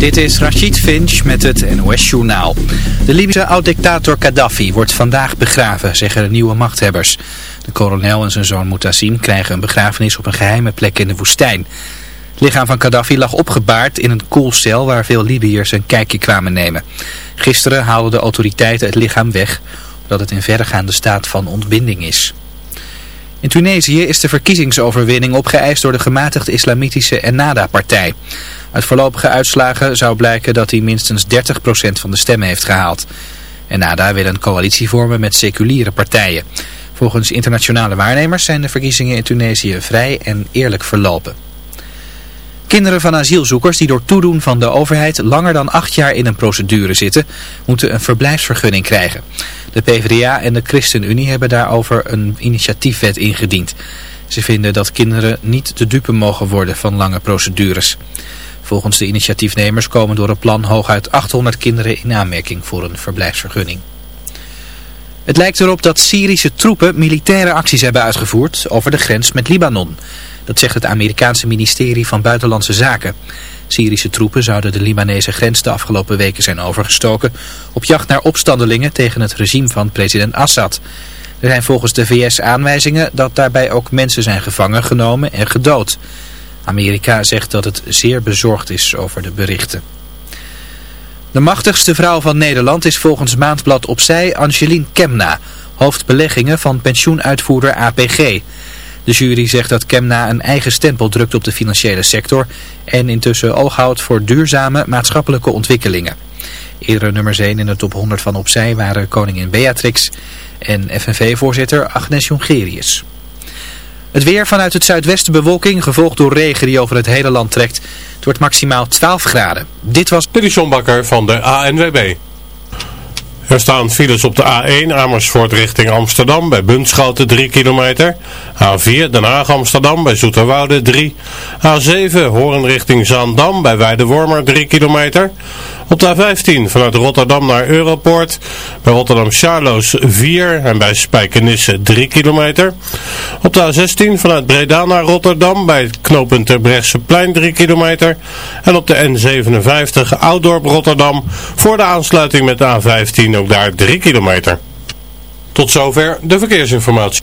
Dit is Rachid Finch met het NOS-journaal. De Libische oud-dictator Gaddafi wordt vandaag begraven, zeggen de nieuwe machthebbers. De kolonel en zijn zoon Mutassim krijgen een begrafenis op een geheime plek in de woestijn. Het lichaam van Gaddafi lag opgebaard in een koelcel waar veel Libiërs een kijkje kwamen nemen. Gisteren haalden de autoriteiten het lichaam weg, omdat het in verregaande staat van ontbinding is. In Tunesië is de verkiezingsoverwinning opgeëist door de gematigde islamitische Ennahda-partij. Uit voorlopige uitslagen zou blijken dat hij minstens 30% van de stemmen heeft gehaald. Ennahda wil een coalitie vormen met seculiere partijen. Volgens internationale waarnemers zijn de verkiezingen in Tunesië vrij en eerlijk verlopen. Kinderen van asielzoekers die door toedoen van de overheid langer dan acht jaar in een procedure zitten, moeten een verblijfsvergunning krijgen. De PvdA en de ChristenUnie hebben daarover een initiatiefwet ingediend. Ze vinden dat kinderen niet de dupe mogen worden van lange procedures. Volgens de initiatiefnemers komen door het plan hooguit 800 kinderen in aanmerking voor een verblijfsvergunning. Het lijkt erop dat Syrische troepen militaire acties hebben uitgevoerd over de grens met Libanon. Dat zegt het Amerikaanse ministerie van Buitenlandse Zaken. Syrische troepen zouden de Libanese grens de afgelopen weken zijn overgestoken op jacht naar opstandelingen tegen het regime van president Assad. Er zijn volgens de VS aanwijzingen dat daarbij ook mensen zijn gevangen genomen en gedood. Amerika zegt dat het zeer bezorgd is over de berichten. De machtigste vrouw van Nederland is volgens Maandblad Opzij Angeline Kemna, hoofdbeleggingen van pensioenuitvoerder APG. De jury zegt dat Kemna een eigen stempel drukt op de financiële sector en intussen oog houdt voor duurzame maatschappelijke ontwikkelingen. Eerdere nummers 1 in de top 100 van Opzij waren koningin Beatrix en FNV-voorzitter Agnes Jongerius. Het weer vanuit het zuidwesten bewolking, gevolgd door regen die over het hele land trekt. Het wordt maximaal 12 graden. Dit was... Dit Bakker van de ANWB. Er staan files op de A1 Amersfoort richting Amsterdam bij Bunschoten 3 kilometer. A4 Den Haag Amsterdam bij Zoeterwoude 3. A7 Horen richting Zaandam bij Weidewormer 3 kilometer. Op de A15 vanuit Rotterdam naar Europoort. Bij Rotterdam Charloes 4 en bij Spijkenisse 3 kilometer. Op de A16 vanuit Breda naar Rotterdam bij het knooppunt Terbrechtseplein 3 kilometer. En op de N57 Ouddorp Rotterdam voor de aansluiting met de A15 ook daar 3 kilometer. Tot zover de verkeersinformatie.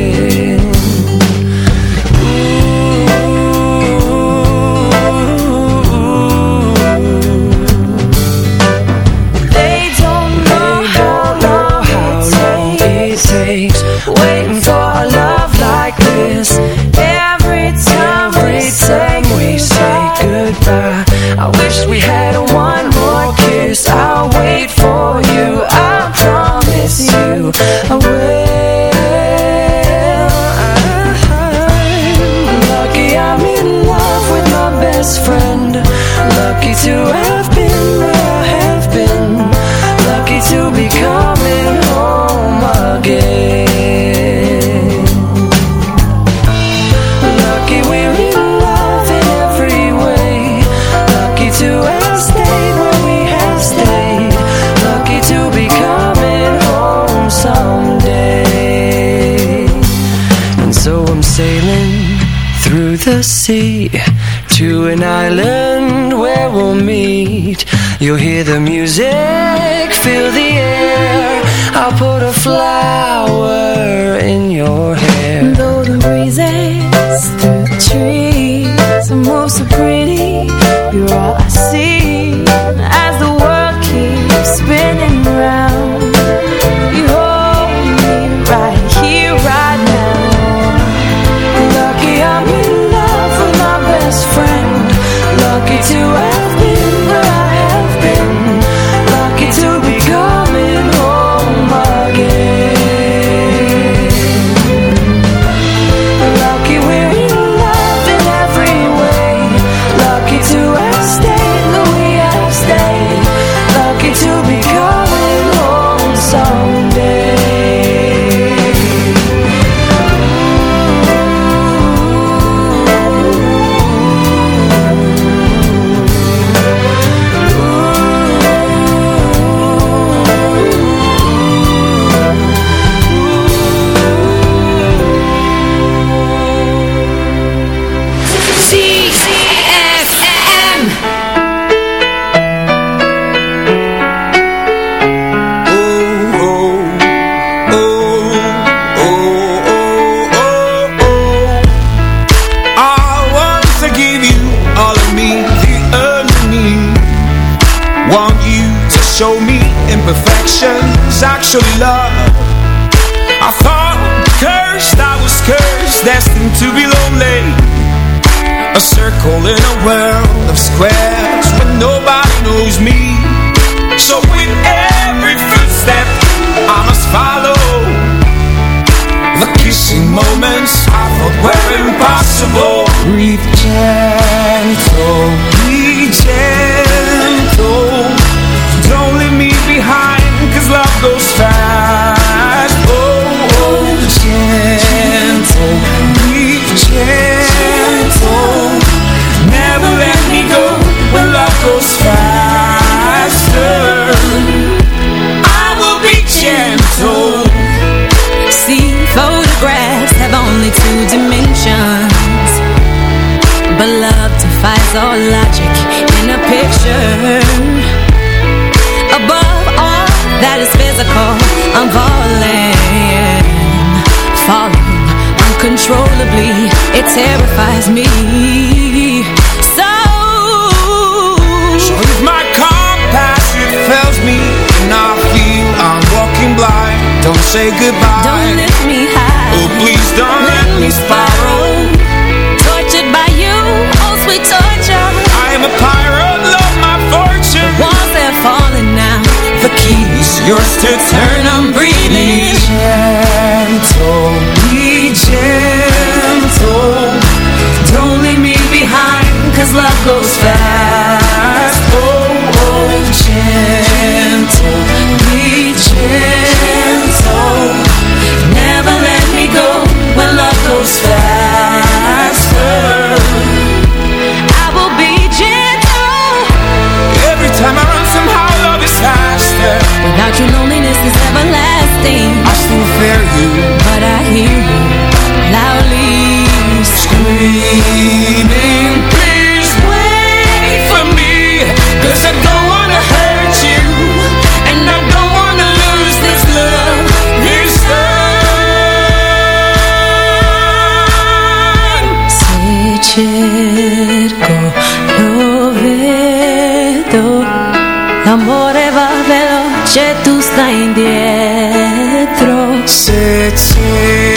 sea to an island where we'll meet. You'll hear the music, feel the air. I'll put a flower in your hair. Though the breezes through the trees are most so pretty, you're all I see. special love. I thought cursed, I was cursed Destined to be lonely. A circle in a world of squares But nobody knows me. So with every footstep I must follow. The kissing moments I thought were impossible. Breathe me. het zie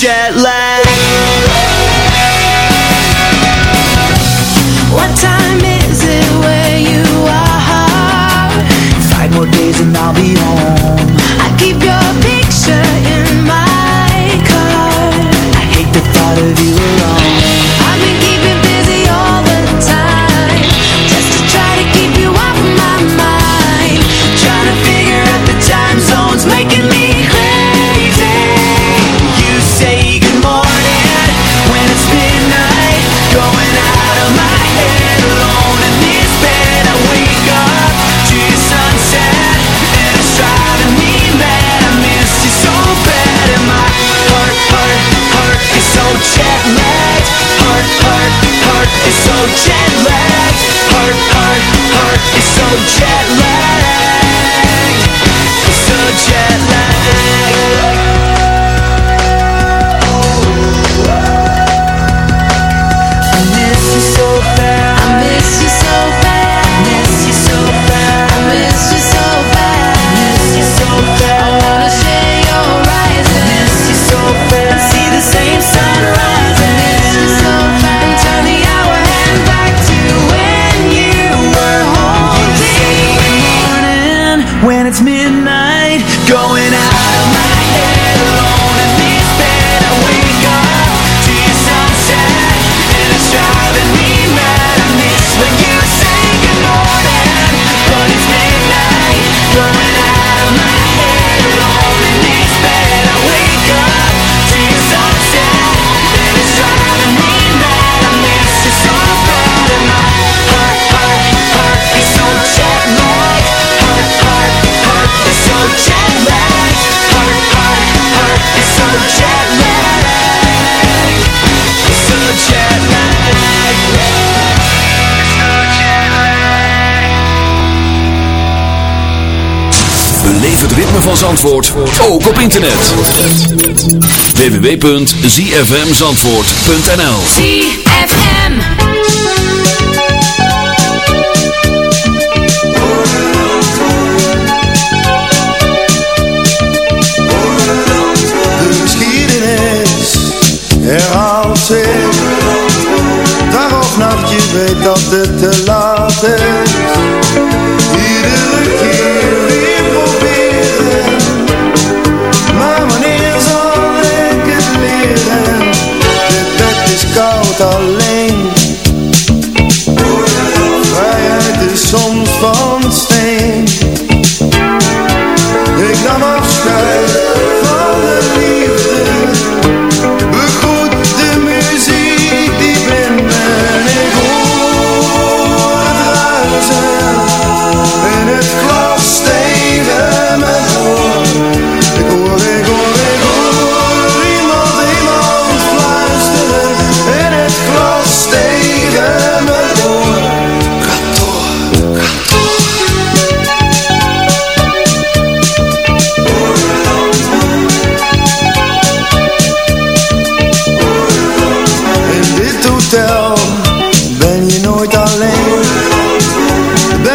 jet lag What time is it where you are? Five more days and I'll be home van Zandvoort ook op internet. www.zfmzandvoort.nl ZFM De geschiedenis herhaalt zich. Dag of nacht, je weet dat het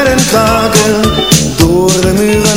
en klagen door de muren.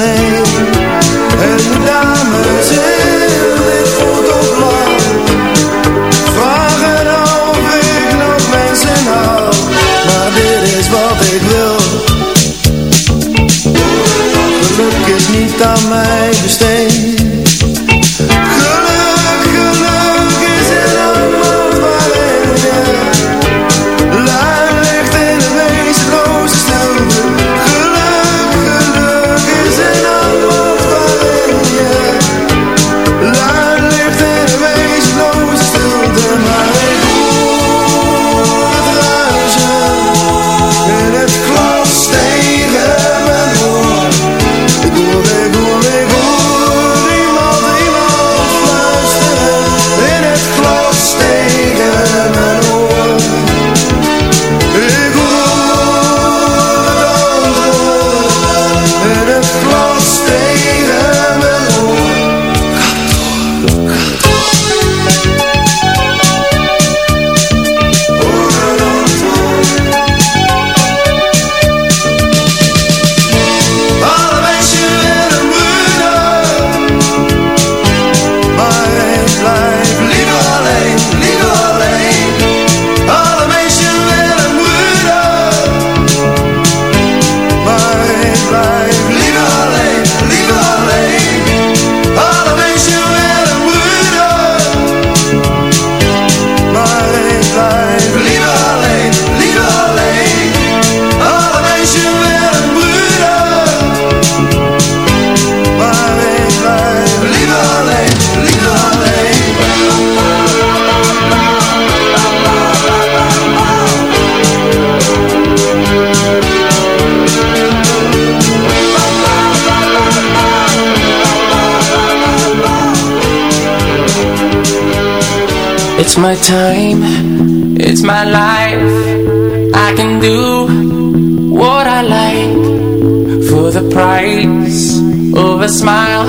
It's my time, it's my life. I can do what I like. For the price of a smile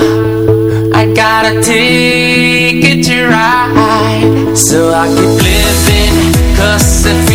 I got a ticket to ride. So I keep living cause it feels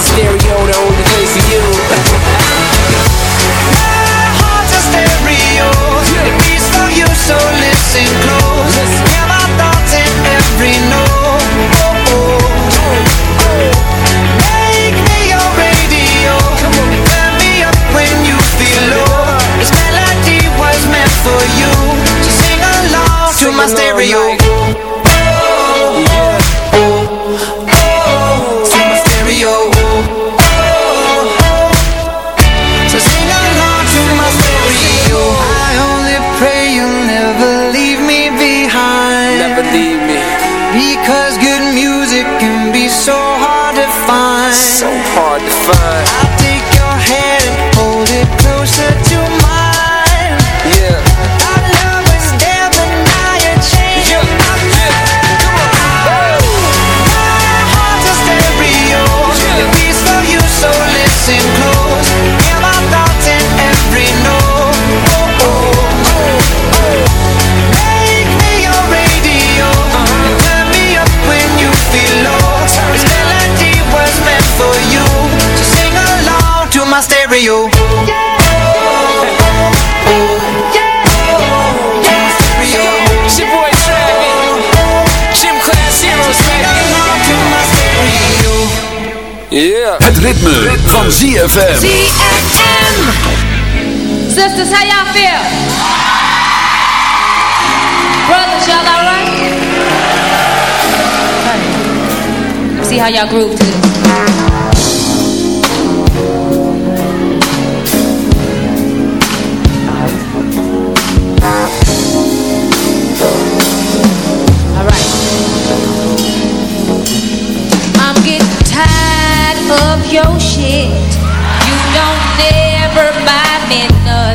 stereo, the only place for you My heart's a stereo. It beats for you, so listen close. Hear my thoughts in every note. Oh, oh. Make me your radio. Turn me up when you feel low. This melody was meant for you. So sing along to my stereo. To ZFM. ZFM. Sisters, how y'all feel? Brothers, y'all alright? See how y'all groove to this.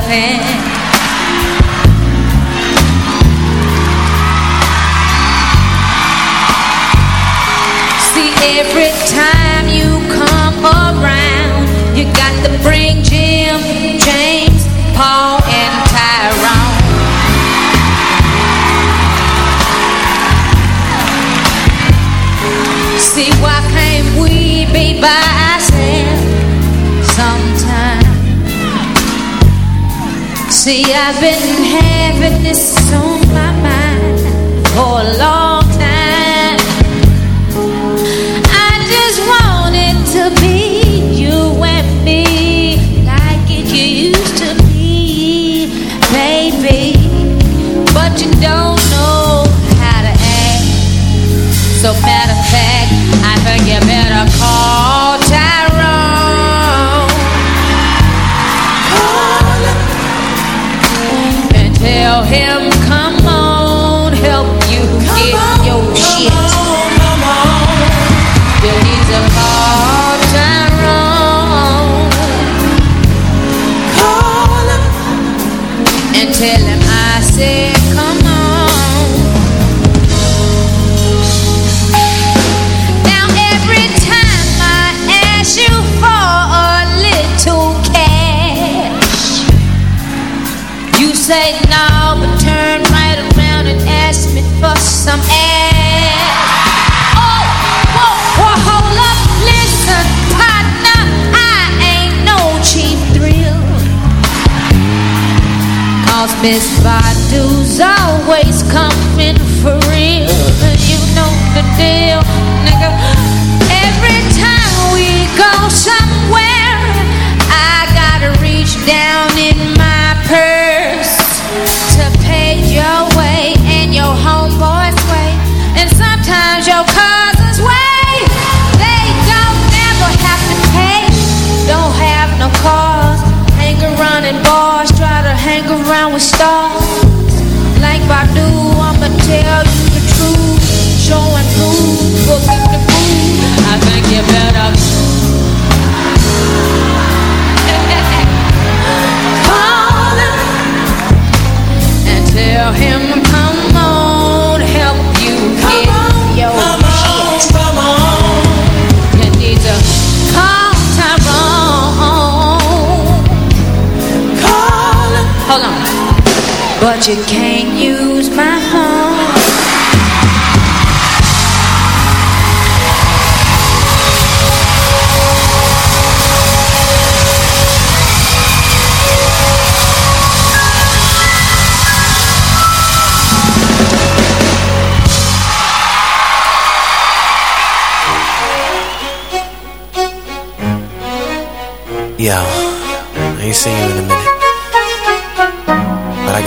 See, every time See, I've been having this on him, Miss Badu's always you can't use my I ain't seen you in a minute.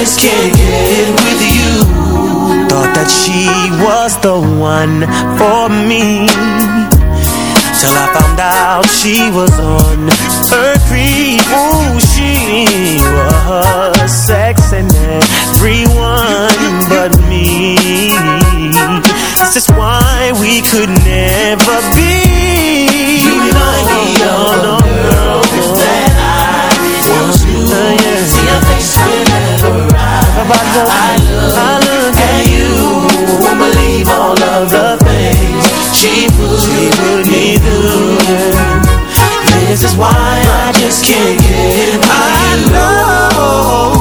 just can't get it with you. Thought that she was the one for me. Till I found out she was on her creep. Ooh, she was sexing everyone but me. This is why we could never be. You remind me of the I, I look, I look at you. Won't believe all of the things she put, she put me through. This is why I just can't get I know,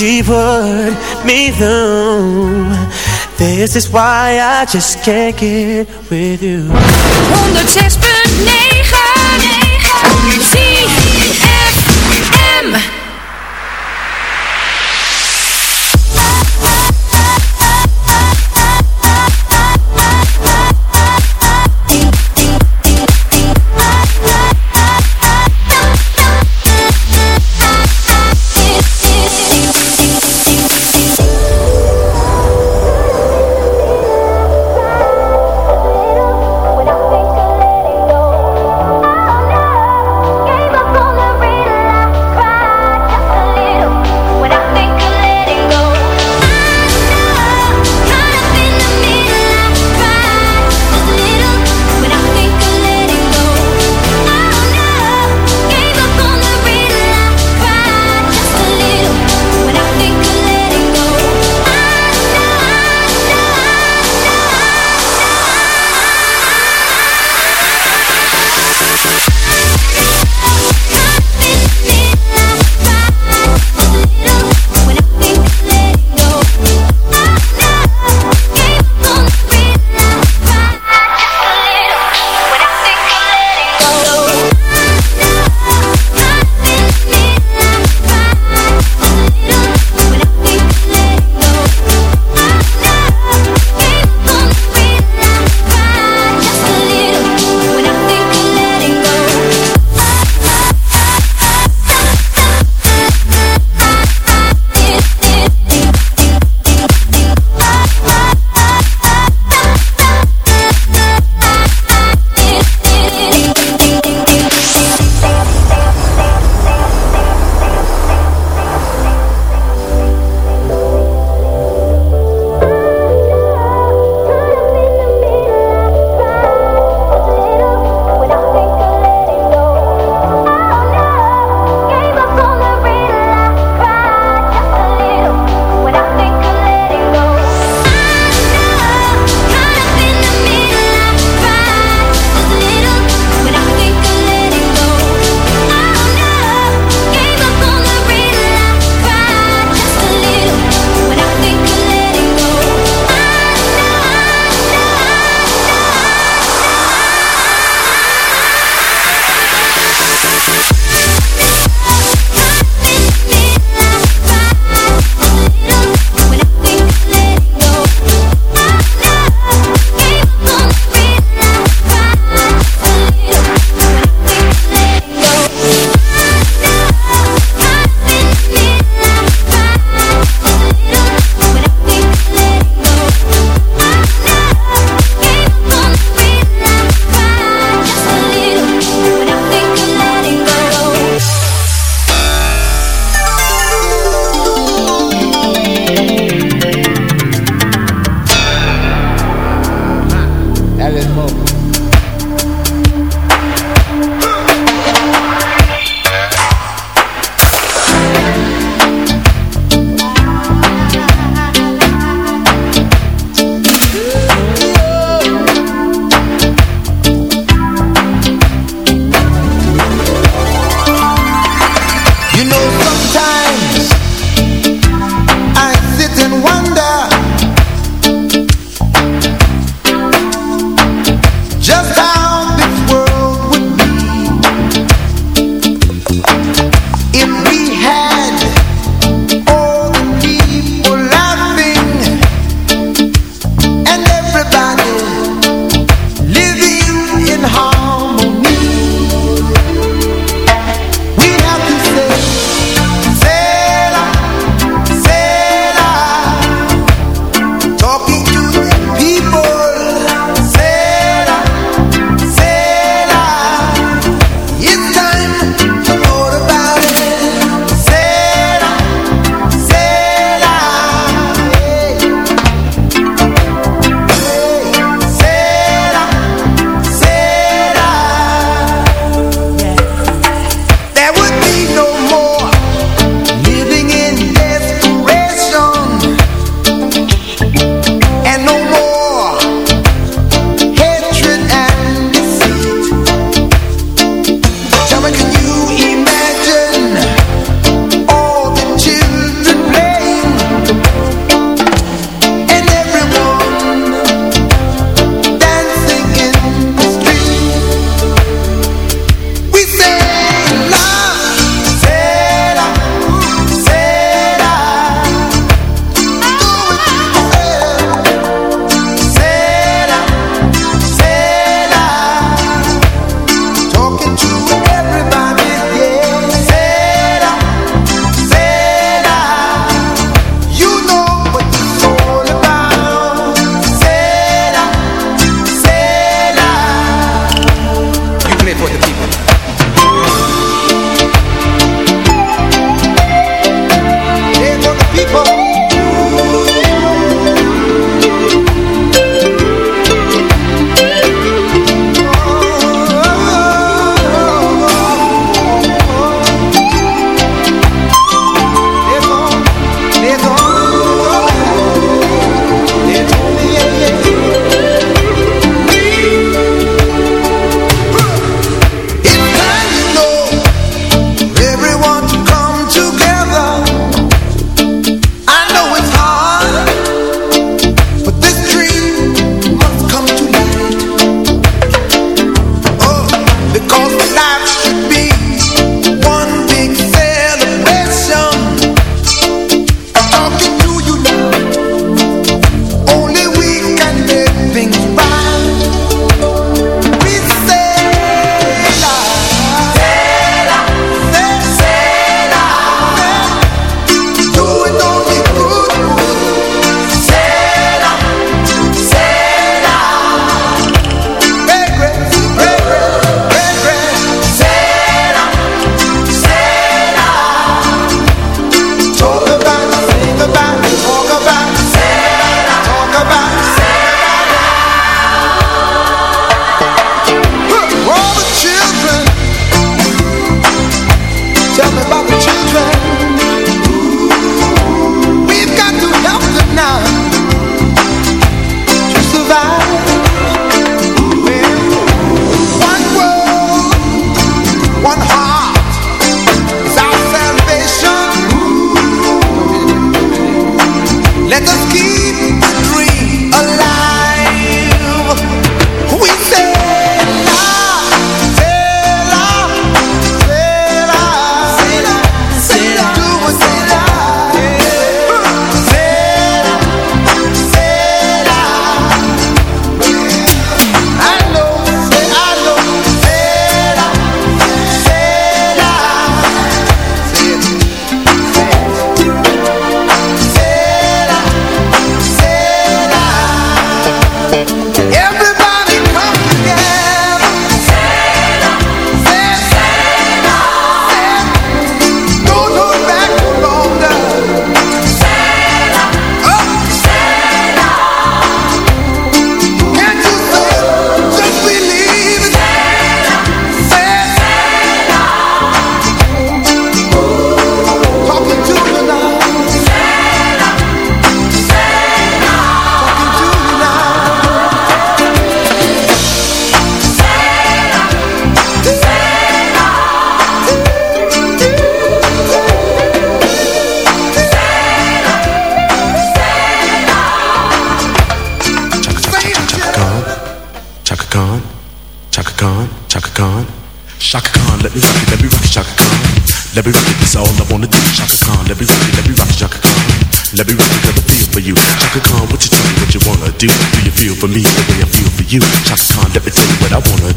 she put me through. This is why I just can't get with you. 106.9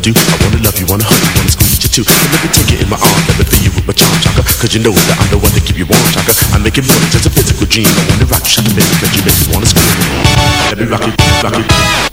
do. I wanna love you, wanna hug you, wanna squeeze you too. And let me take it in my arm, let me feel you with my charm, chaka. Cause you know that I'm the one to keep you warm, chaka. I make it more than just a physical dream. I wanna rock you, baby, baby, cause you make me wanna scream. Let me rock you, rock you.